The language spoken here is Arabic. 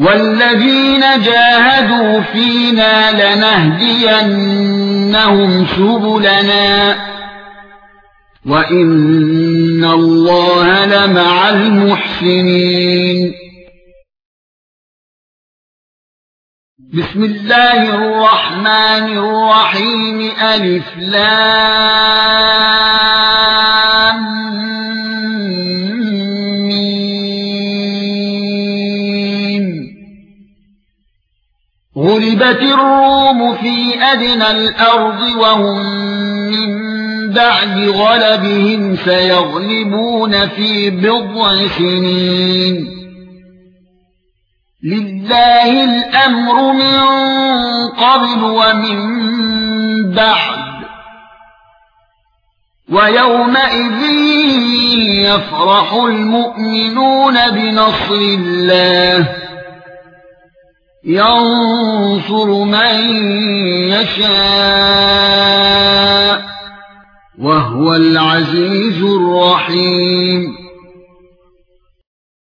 والذين جاهدوا فينا لنهدينهم سبلنا وإن الله لمع المحسنين. بسم الله الرحمن الرحيم. ألف لام. غلبت الروم في ادنى الأرض وهم من بعد غلبهم سيغلبون في بضع سنين لله الامر من قبل ومن بعد ويومئذ يفرح المؤمنون بنصر الله ينصر من يشاء وهو العزيز الرحيم.